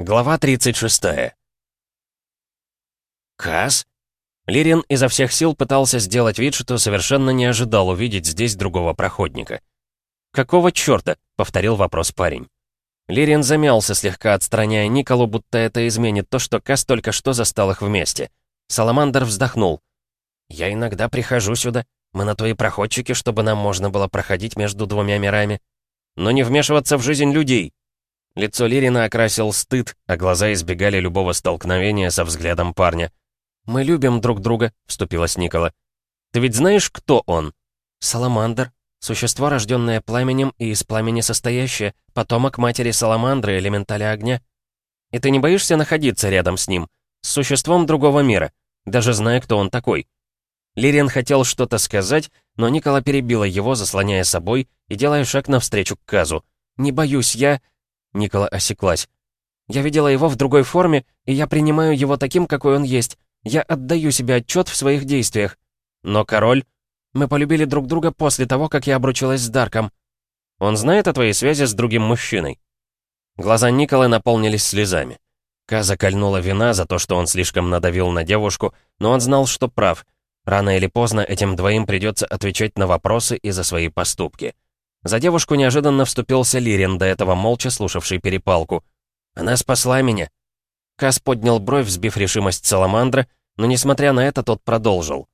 Глава 36. Каз? Лирин изо всех сил пытался сделать вид, что совершенно не ожидал увидеть здесь другого проходника. «Какого чёрта?» — повторил вопрос парень. Лирин замялся, слегка отстраняя Николу, будто это изменит то, что Каз только что застал их вместе. Саламандр вздохнул. «Я иногда прихожу сюда. Мы на твои проходчики, чтобы нам можно было проходить между двумя мирами. Но не вмешиваться в жизнь людей», Лицо Лирина окрасил стыд, а глаза избегали любого столкновения со взглядом парня. «Мы любим друг друга», — вступилась Никола. «Ты ведь знаешь, кто он?» «Саламандр. Существо, рожденное пламенем и из пламени состоящее, потомок матери Саламандры, элементаля огня. И ты не боишься находиться рядом с ним, с существом другого мира, даже зная, кто он такой?» Лирин хотел что-то сказать, но Никола перебила его, заслоняя собой и делая шаг навстречу к Казу. «Не боюсь, я...» Никола осеклась. «Я видела его в другой форме, и я принимаю его таким, какой он есть. Я отдаю себе отчет в своих действиях. Но король... Мы полюбили друг друга после того, как я обручилась с Дарком. Он знает о твоей связи с другим мужчиной?» Глаза Николы наполнились слезами. Каза кольнула вина за то, что он слишком надавил на девушку, но он знал, что прав. Рано или поздно этим двоим придется отвечать на вопросы и за свои поступки. За девушку неожиданно вступился Лирин, до этого молча слушавший перепалку. «Она спасла меня». Кас поднял бровь, взбив решимость Саламандра, но, несмотря на это, тот продолжил.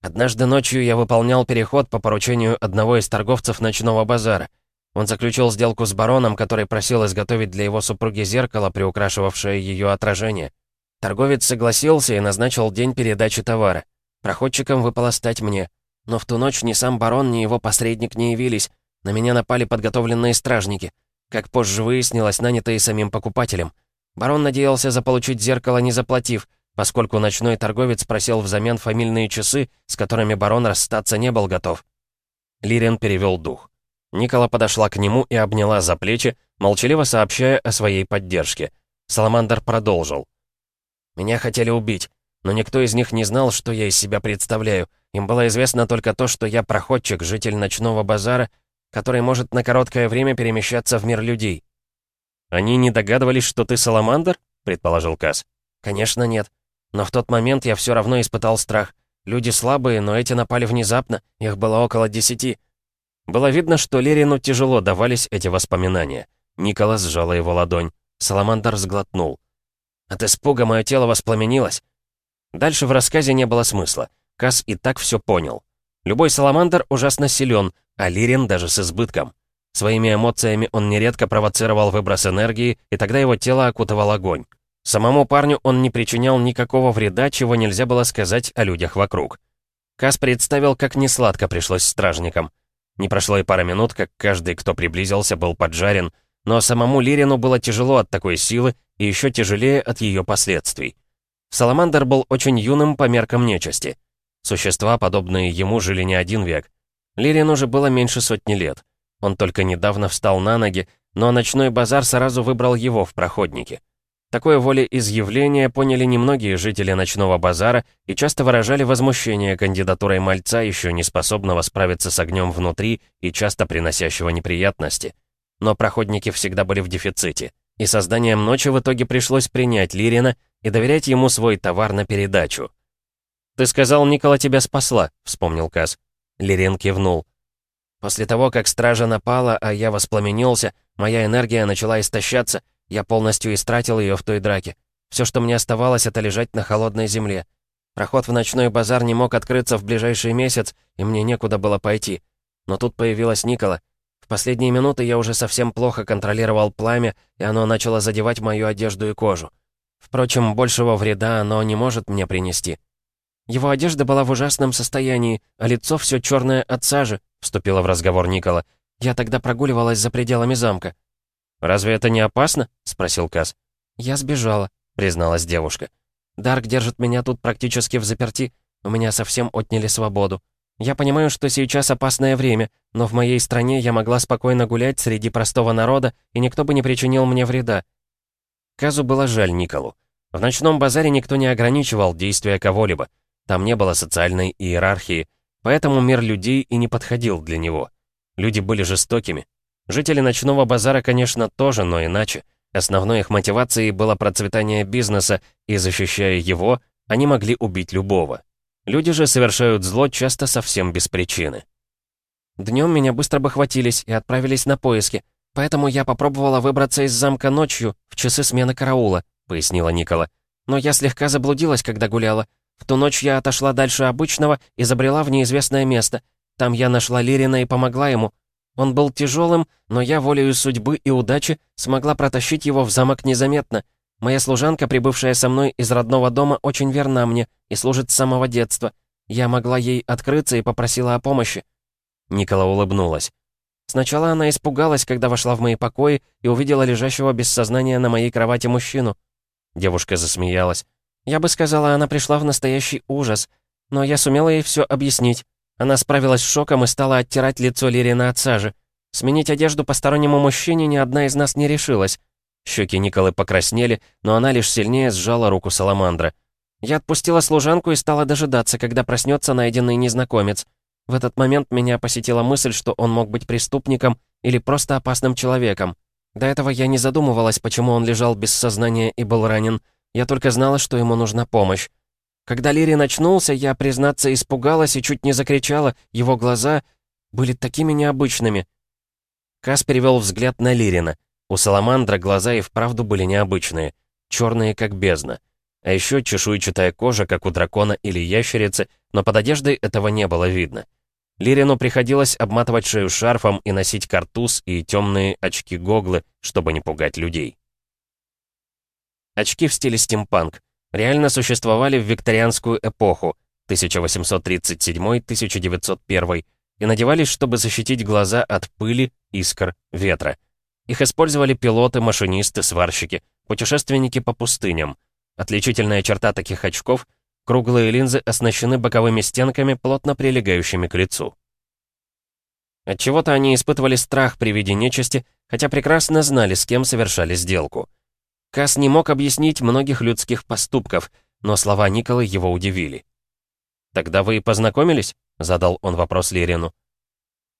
«Однажды ночью я выполнял переход по поручению одного из торговцев ночного базара. Он заключил сделку с бароном, который просил изготовить для его супруги зеркало, приукрашивавшее ее отражение. Торговец согласился и назначил день передачи товара. Проходчиком выпало стать мне. Но в ту ночь ни сам барон, ни его посредник не явились, на меня напали подготовленные стражники, как позже выяснилось, нанятые самим покупателем. Барон надеялся заполучить зеркало, не заплатив, поскольку ночной торговец просил взамен фамильные часы, с которыми барон расстаться не был готов. Лирен перевел дух. Никола подошла к нему и обняла за плечи, молчаливо сообщая о своей поддержке. Саламандр продолжил. «Меня хотели убить, но никто из них не знал, что я из себя представляю. Им было известно только то, что я проходчик, житель ночного базара который может на короткое время перемещаться в мир людей. «Они не догадывались, что ты Саламандр?» — предположил Кас. «Конечно нет. Но в тот момент я все равно испытал страх. Люди слабые, но эти напали внезапно, их было около десяти». Было видно, что Лерину тяжело давались эти воспоминания. Николас сжала его ладонь. Саламандр сглотнул. От испуга мое тело воспламенилось. Дальше в рассказе не было смысла. Кас и так все понял. Любой Саламандр ужасно силен, а Лирин даже с избытком. Своими эмоциями он нередко провоцировал выброс энергии, и тогда его тело окутывал огонь. Самому парню он не причинял никакого вреда, чего нельзя было сказать о людях вокруг. Кас представил, как несладко пришлось стражникам. Не прошло и пара минут, как каждый, кто приблизился, был поджарен, но самому Лирину было тяжело от такой силы и еще тяжелее от ее последствий. Саламандр был очень юным по меркам нечисти. Существа, подобные ему, жили не один век. Лирин уже было меньше сотни лет. Он только недавно встал на ноги, но ночной базар сразу выбрал его в проходнике. Такое волеизъявление поняли немногие жители ночного базара и часто выражали возмущение кандидатурой мальца, еще не способного справиться с огнем внутри и часто приносящего неприятности. Но проходники всегда были в дефиците, и созданием ночи в итоге пришлось принять Лирина и доверять ему свой товар на передачу. «Ты сказал, Никола тебя спасла», — вспомнил Каз. Лирен кивнул. После того, как стража напала, а я воспламенился, моя энергия начала истощаться, я полностью истратил ее в той драке. Все, что мне оставалось, это лежать на холодной земле. Проход в ночной базар не мог открыться в ближайший месяц, и мне некуда было пойти. Но тут появилась Никола. В последние минуты я уже совсем плохо контролировал пламя, и оно начало задевать мою одежду и кожу. Впрочем, большего вреда оно не может мне принести. Его одежда была в ужасном состоянии, а лицо все черное от сажи», — вступила в разговор Никола. «Я тогда прогуливалась за пределами замка». «Разве это не опасно?» — спросил Каз. «Я сбежала», — призналась девушка. «Дарк держит меня тут практически в заперти. У меня совсем отняли свободу. Я понимаю, что сейчас опасное время, но в моей стране я могла спокойно гулять среди простого народа, и никто бы не причинил мне вреда». Казу было жаль Николу. В ночном базаре никто не ограничивал действия кого-либо. Там не было социальной иерархии, поэтому мир людей и не подходил для него. Люди были жестокими. Жители ночного базара, конечно, тоже, но иначе. Основной их мотивацией было процветание бизнеса, и, защищая его, они могли убить любого. Люди же совершают зло часто совсем без причины. Днем меня быстро бы хватились и отправились на поиски, поэтому я попробовала выбраться из замка ночью, в часы смены караула», — пояснила Никола. «Но я слегка заблудилась, когда гуляла. В ту ночь я отошла дальше обычного и забрела в неизвестное место. Там я нашла Лирина и помогла ему. Он был тяжелым, но я волею судьбы и удачи смогла протащить его в замок незаметно. Моя служанка, прибывшая со мной из родного дома, очень верна мне и служит с самого детства. Я могла ей открыться и попросила о помощи. Никола улыбнулась. Сначала она испугалась, когда вошла в мои покои и увидела лежащего без сознания на моей кровати мужчину. Девушка засмеялась. Я бы сказала, она пришла в настоящий ужас. Но я сумела ей все объяснить. Она справилась с шоком и стала оттирать лицо Лирина от сажи. Сменить одежду постороннему мужчине ни одна из нас не решилась. Щеки Николы покраснели, но она лишь сильнее сжала руку Саламандра. Я отпустила служанку и стала дожидаться, когда проснется найденный незнакомец. В этот момент меня посетила мысль, что он мог быть преступником или просто опасным человеком. До этого я не задумывалась, почему он лежал без сознания и был ранен. Я только знала, что ему нужна помощь. Когда Лири начнулся, я, признаться, испугалась и чуть не закричала. Его глаза были такими необычными. Кас перевел взгляд на Лирина. У Саламандра глаза и вправду были необычные. Черные, как бездна. А еще чешуйчатая кожа, как у дракона или ящерицы, но под одеждой этого не было видно. Лирину приходилось обматывать шею шарфом и носить картуз и темные очки-гоглы, чтобы не пугать людей. Очки в стиле стимпанк реально существовали в викторианскую эпоху 1837-1901 и надевались, чтобы защитить глаза от пыли, искр, ветра. Их использовали пилоты, машинисты, сварщики, путешественники по пустыням. Отличительная черта таких очков — круглые линзы оснащены боковыми стенками, плотно прилегающими к лицу. Отчего-то они испытывали страх при виде нечисти, хотя прекрасно знали, с кем совершали сделку. Кас не мог объяснить многих людских поступков, но слова Николы его удивили. «Тогда вы познакомились?» — задал он вопрос Лерину.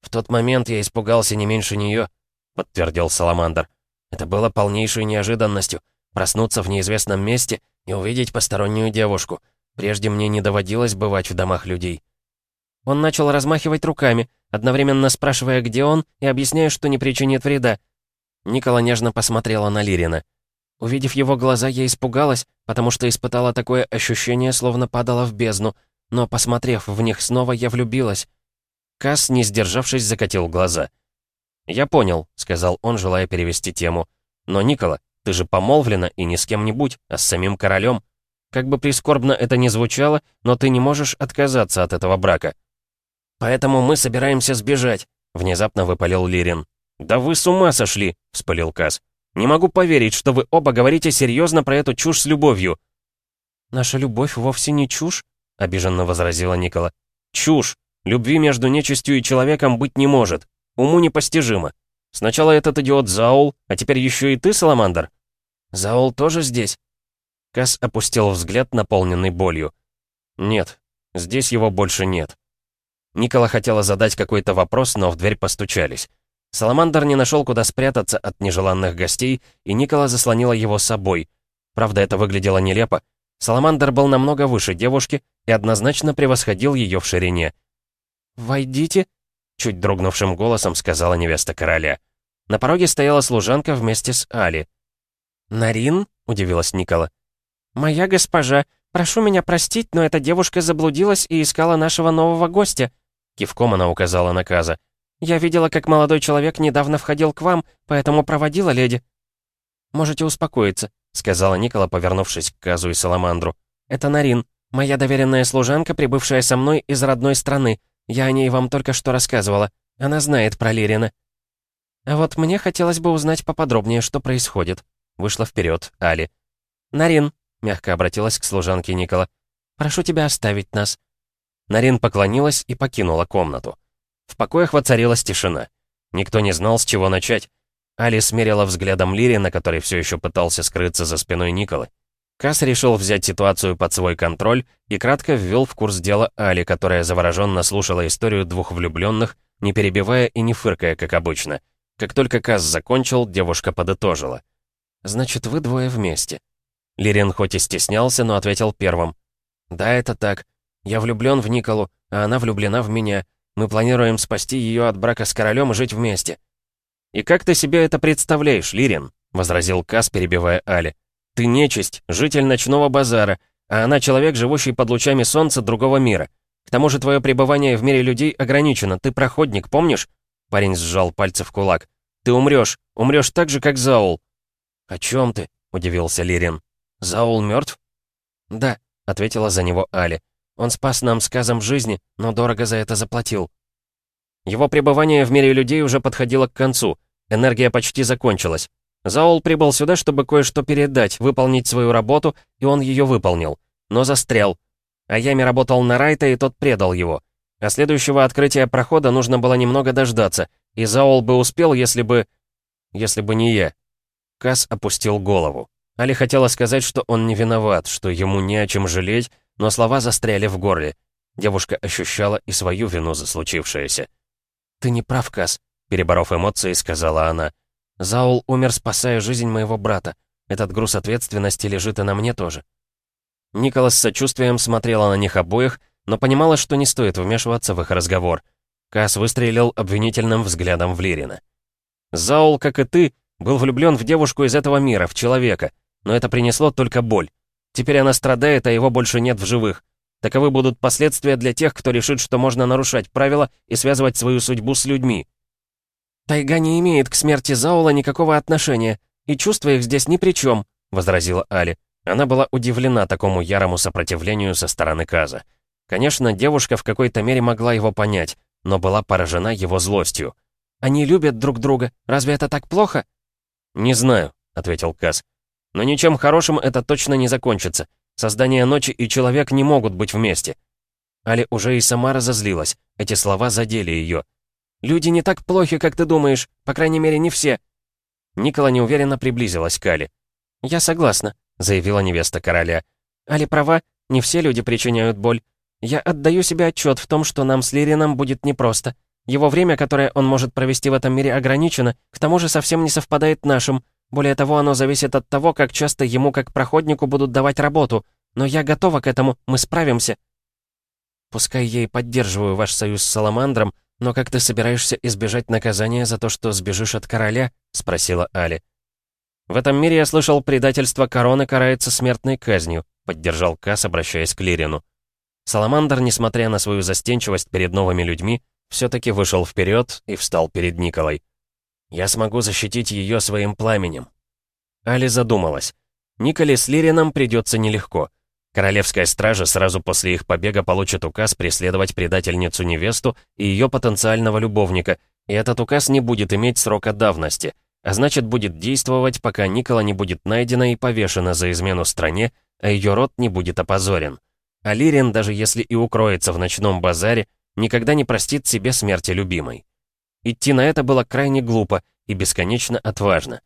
«В тот момент я испугался не меньше нее», — подтвердил Саламандр. «Это было полнейшей неожиданностью — проснуться в неизвестном месте и увидеть постороннюю девушку. Прежде мне не доводилось бывать в домах людей». Он начал размахивать руками, одновременно спрашивая, где он, и объясняя, что не причинит вреда. Никола нежно посмотрела на Лирина. Увидев его глаза, я испугалась, потому что испытала такое ощущение, словно падала в бездну, но, посмотрев в них снова, я влюбилась. Касс, не сдержавшись, закатил глаза. «Я понял», — сказал он, желая перевести тему. «Но, Никола, ты же помолвлена и не с кем-нибудь, а с самим королем. Как бы прискорбно это ни звучало, но ты не можешь отказаться от этого брака». «Поэтому мы собираемся сбежать», — внезапно выпалил Лирин. «Да вы с ума сошли!» — вспылил Касс. «Не могу поверить, что вы оба говорите серьезно про эту чушь с любовью». «Наша любовь вовсе не чушь», — обиженно возразила Никола. «Чушь! Любви между нечистью и человеком быть не может. Уму непостижимо. Сначала этот идиот Заул, а теперь еще и ты, Саламандр?» «Заул тоже здесь?» Кас опустил взгляд, наполненный болью. «Нет, здесь его больше нет». Никола хотела задать какой-то вопрос, но в дверь постучались. Саламандр не нашел, куда спрятаться от нежеланных гостей, и Никола заслонила его собой. Правда, это выглядело нелепо. Саламандр был намного выше девушки и однозначно превосходил ее в ширине. «Войдите», — чуть дрогнувшим голосом сказала невеста короля. На пороге стояла служанка вместе с Али. «Нарин?» — удивилась Никола. «Моя госпожа, прошу меня простить, но эта девушка заблудилась и искала нашего нового гостя», Кивком она указала на Каза. «Я видела, как молодой человек недавно входил к вам, поэтому проводила леди». «Можете успокоиться», — сказала Никола, повернувшись к Казу и Саламандру. «Это Нарин, моя доверенная служанка, прибывшая со мной из родной страны. Я о ней вам только что рассказывала. Она знает про Лирина». «А вот мне хотелось бы узнать поподробнее, что происходит», — вышла вперед Али. «Нарин», — мягко обратилась к служанке Никола, — «прошу тебя оставить нас. Нарин поклонилась и покинула комнату. В покоях воцарилась тишина. Никто не знал, с чего начать. Али смерила взглядом Лирина, который все еще пытался скрыться за спиной Николы. Касс решил взять ситуацию под свой контроль и кратко ввел в курс дела Али, которая завороженно слушала историю двух влюбленных, не перебивая и не фыркая, как обычно. Как только Касс закончил, девушка подытожила. Значит, вы двое вместе». Лирин хоть и стеснялся, но ответил первым. «Да, это так. Я влюблен в Николу, а она влюблена в меня. Мы планируем спасти ее от брака с королем и жить вместе». «И как ты себе это представляешь, Лирин?» — возразил Кас, перебивая Али. «Ты нечисть, житель ночного базара, а она человек, живущий под лучами солнца другого мира. К тому же твое пребывание в мире людей ограничено, ты проходник, помнишь?» Парень сжал пальцы в кулак. «Ты умрешь, умрешь так же, как Заул». «О чем ты?» — удивился Лирин. «Заул мертв?» «Да», — ответила за него Али. «Он спас нам сказом жизни, но дорого за это заплатил». Его пребывание в мире людей уже подходило к концу. Энергия почти закончилась. Заул прибыл сюда, чтобы кое-что передать, выполнить свою работу, и он ее выполнил. Но застрял. А Ями работал на Райта, и тот предал его. А следующего открытия прохода нужно было немного дождаться, и Заул бы успел, если бы... Если бы не я. Кас опустил голову. Али хотела сказать, что он не виноват, что ему не о чем жалеть, но слова застряли в горле. Девушка ощущала и свою вину за случившееся. «Ты не прав, Кас», — переборов эмоции, сказала она. «Заул умер, спасая жизнь моего брата. Этот груз ответственности лежит и на мне тоже». Николас с сочувствием смотрела на них обоих, но понимала, что не стоит вмешиваться в их разговор. Кас выстрелил обвинительным взглядом в Лирина. «Заул, как и ты, был влюблен в девушку из этого мира, в человека но это принесло только боль. Теперь она страдает, а его больше нет в живых. Таковы будут последствия для тех, кто решит, что можно нарушать правила и связывать свою судьбу с людьми. «Тайга не имеет к смерти Заула никакого отношения, и чувства их здесь ни при чем», — возразила Али. Она была удивлена такому ярому сопротивлению со стороны Каза. Конечно, девушка в какой-то мере могла его понять, но была поражена его злостью. «Они любят друг друга. Разве это так плохо?» «Не знаю», — ответил Каз. Но ничем хорошим это точно не закончится. Создание ночи и человек не могут быть вместе. Али уже и сама разозлилась. Эти слова задели ее. «Люди не так плохи, как ты думаешь. По крайней мере, не все». Никола неуверенно приблизилась к Али. «Я согласна», — заявила невеста короля. «Али права, не все люди причиняют боль. Я отдаю себе отчет в том, что нам с Лирином будет непросто. Его время, которое он может провести в этом мире, ограничено, к тому же совсем не совпадает нашим. Более того, оно зависит от того, как часто ему как проходнику будут давать работу. Но я готова к этому, мы справимся. Пускай я и поддерживаю ваш союз с Саламандром, но как ты собираешься избежать наказания за то, что сбежишь от короля? Спросила Али. В этом мире я слышал, предательство короны карается смертной казнью, поддержал Кас, обращаясь к Лирину. Саламандр, несмотря на свою застенчивость перед новыми людьми, все-таки вышел вперед и встал перед Николой. Я смогу защитить ее своим пламенем». Али задумалась. Николе с Лирином придется нелегко. Королевская стража сразу после их побега получит указ преследовать предательницу-невесту и ее потенциального любовника, и этот указ не будет иметь срока давности, а значит будет действовать, пока Никола не будет найдена и повешена за измену стране, а ее род не будет опозорен. А Лирин, даже если и укроется в ночном базаре, никогда не простит себе смерти любимой. Идти на это было крайне глупо и бесконечно отважно.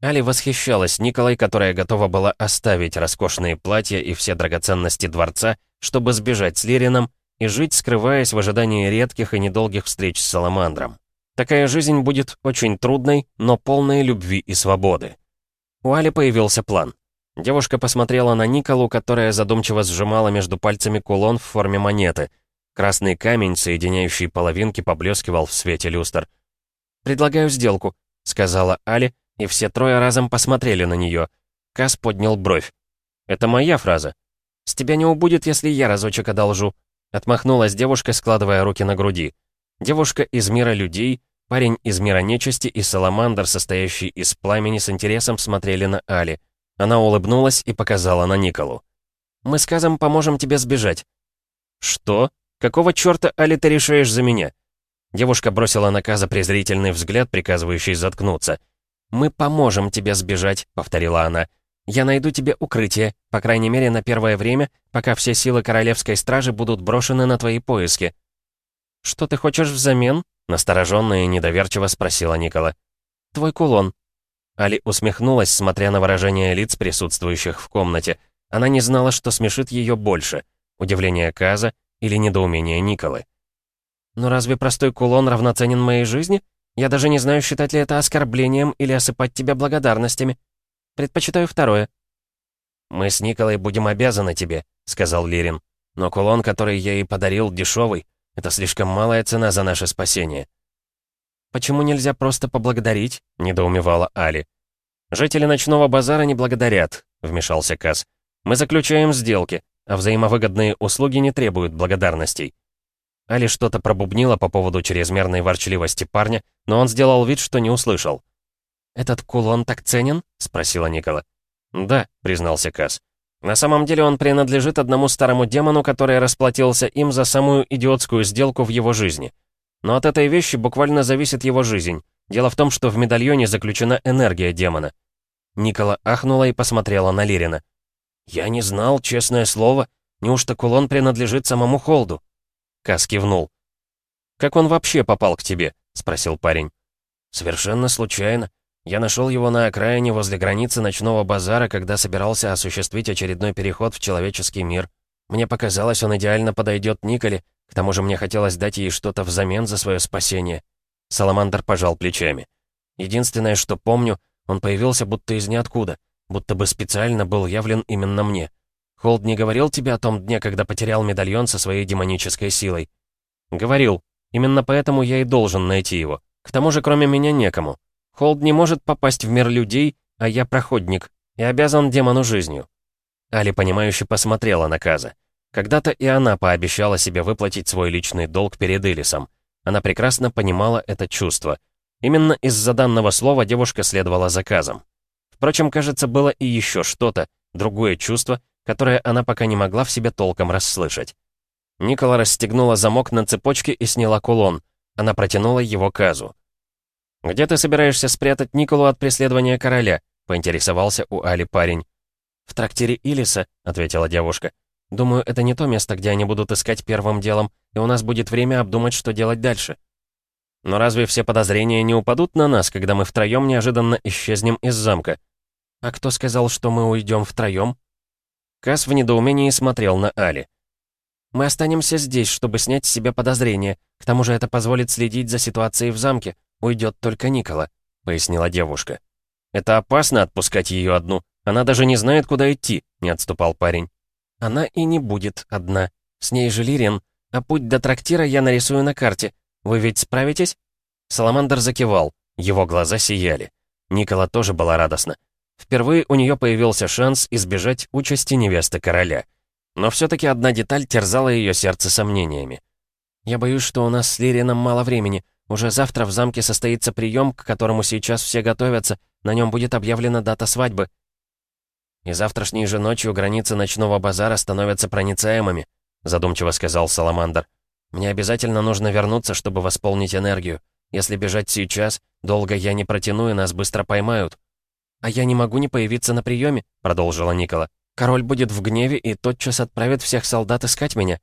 Али восхищалась Николой, которая готова была оставить роскошные платья и все драгоценности дворца, чтобы сбежать с Лирином и жить, скрываясь в ожидании редких и недолгих встреч с Саламандром. Такая жизнь будет очень трудной, но полной любви и свободы. У Али появился план. Девушка посмотрела на Николу, которая задумчиво сжимала между пальцами кулон в форме монеты, Красный камень, соединяющий половинки, поблескивал в свете люстр. «Предлагаю сделку», — сказала Али, и все трое разом посмотрели на нее. Кас поднял бровь. «Это моя фраза. С тебя не убудет, если я разочек одолжу», — отмахнулась девушка, складывая руки на груди. Девушка из мира людей, парень из мира нечисти и саламандр, состоящий из пламени, с интересом смотрели на Али. Она улыбнулась и показала на Николу. «Мы с Казом поможем тебе сбежать». «Что?» «Какого черта, Али, ты решаешь за меня?» Девушка бросила на Каза презрительный взгляд, приказывающий заткнуться. «Мы поможем тебе сбежать», — повторила она. «Я найду тебе укрытие, по крайней мере, на первое время, пока все силы Королевской Стражи будут брошены на твои поиски». «Что ты хочешь взамен?» — настороженно и недоверчиво спросила Никола. «Твой кулон». Али усмехнулась, смотря на выражение лиц присутствующих в комнате. Она не знала, что смешит ее больше. Удивление Каза или недоумение Николы. «Но разве простой кулон равноценен моей жизни? Я даже не знаю, считать ли это оскорблением или осыпать тебя благодарностями». Предпочитаю второе». «Мы с Николой будем обязаны тебе», — сказал Лирин. «Но кулон, который я ей подарил, дешевый. Это слишком малая цена за наше спасение». «Почему нельзя просто поблагодарить?» — недоумевала Али. «Жители ночного базара не благодарят», — вмешался Кас. «Мы заключаем сделки, а взаимовыгодные услуги не требуют благодарностей». Али что-то пробубнила по поводу чрезмерной ворчливости парня, но он сделал вид, что не услышал. «Этот кулон так ценен?» — спросила Никола. «Да», — признался Кас. «На самом деле он принадлежит одному старому демону, который расплатился им за самую идиотскую сделку в его жизни. Но от этой вещи буквально зависит его жизнь. Дело в том, что в медальоне заключена энергия демона». Никола ахнула и посмотрела на Лирина. «Я не знал, честное слово. Неужто кулон принадлежит самому Холду?» Кас кивнул. «Как он вообще попал к тебе?» — спросил парень. «Совершенно случайно. Я нашел его на окраине возле границы ночного базара, когда собирался осуществить очередной переход в человеческий мир. Мне показалось, он идеально подойдет Николе, к тому же мне хотелось дать ей что-то взамен за свое спасение. Саламандр пожал плечами. Единственное, что помню, он появился будто из ниоткуда, будто бы специально был явлен именно мне. Холд не говорил тебе о том дне, когда потерял медальон со своей демонической силой? Говорил. Именно поэтому я и должен найти его. К тому же, кроме меня, некому. Холд не может попасть в мир людей, а я проходник, и обязан демону жизнью». Али, понимающе посмотрела на Каза. Когда-то и она пообещала себе выплатить свой личный долг перед Элисом. Она прекрасно понимала это чувство. Именно из-за данного слова девушка следовала заказам. Впрочем, кажется, было и еще что-то, другое чувство, которое она пока не могла в себе толком расслышать. Никола расстегнула замок на цепочке и сняла кулон. Она протянула его Казу. «Где ты собираешься спрятать Николу от преследования короля?» — поинтересовался у Али парень. «В трактире Илиса», — ответила девушка. «Думаю, это не то место, где они будут искать первым делом, и у нас будет время обдумать, что делать дальше». «Но разве все подозрения не упадут на нас, когда мы втроем неожиданно исчезнем из замка?» «А кто сказал, что мы уйдем втроем?» Кас в недоумении смотрел на Али. «Мы останемся здесь, чтобы снять с себя подозрения. К тому же это позволит следить за ситуацией в замке. Уйдет только Никола», — пояснила девушка. «Это опасно отпускать ее одну. Она даже не знает, куда идти», — не отступал парень. «Она и не будет одна. С ней же Лирин. А путь до трактира я нарисую на карте. Вы ведь справитесь?» Саламандр закивал. Его глаза сияли. Никола тоже была радостна. Впервые у нее появился шанс избежать участи невесты короля. Но все-таки одна деталь терзала ее сердце сомнениями. «Я боюсь, что у нас с Лирином мало времени. Уже завтра в замке состоится прием, к которому сейчас все готовятся. На нем будет объявлена дата свадьбы. И завтрашней же ночью границы ночного базара становятся проницаемыми, задумчиво сказал Саламандр. Мне обязательно нужно вернуться, чтобы восполнить энергию. Если бежать сейчас, долго я не протяну, и нас быстро поймают. А я не могу не появиться на приеме, продолжила Никола. Король будет в гневе и тотчас отправит всех солдат искать меня.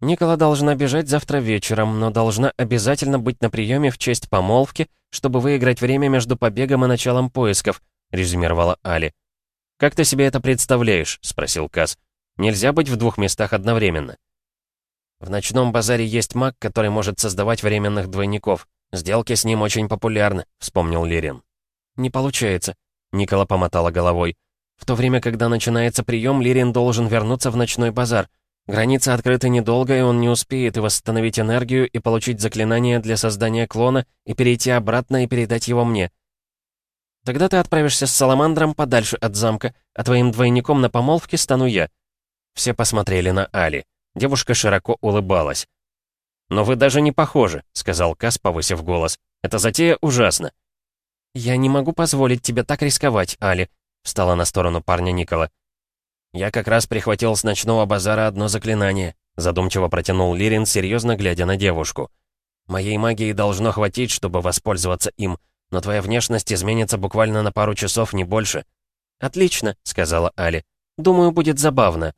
Никола должна бежать завтра вечером, но должна обязательно быть на приеме в честь помолвки, чтобы выиграть время между побегом и началом поисков», — резюмировала Али. «Как ты себе это представляешь?» — спросил Каз. «Нельзя быть в двух местах одновременно». «В ночном базаре есть маг, который может создавать временных двойников. Сделки с ним очень популярны», — вспомнил Лирин. «Не получается», — Никола помотала головой. «В то время, когда начинается прием, Лирин должен вернуться в ночной базар. Границы открыты недолго, и он не успеет и восстановить энергию, и получить заклинание для создания клона, и перейти обратно и передать его мне. Тогда ты отправишься с Саламандром подальше от замка, а твоим двойником на помолвке стану я». Все посмотрели на Али. Девушка широко улыбалась. «Но вы даже не похожи», — сказал Кас, повысив голос. «Эта затея ужасна». «Я не могу позволить тебе так рисковать, Али», — встала на сторону парня Никола. «Я как раз прихватил с ночного базара одно заклинание», задумчиво протянул Лирин, серьезно глядя на девушку. «Моей магии должно хватить, чтобы воспользоваться им, но твоя внешность изменится буквально на пару часов, не больше». «Отлично», — сказала Али. «Думаю, будет забавно».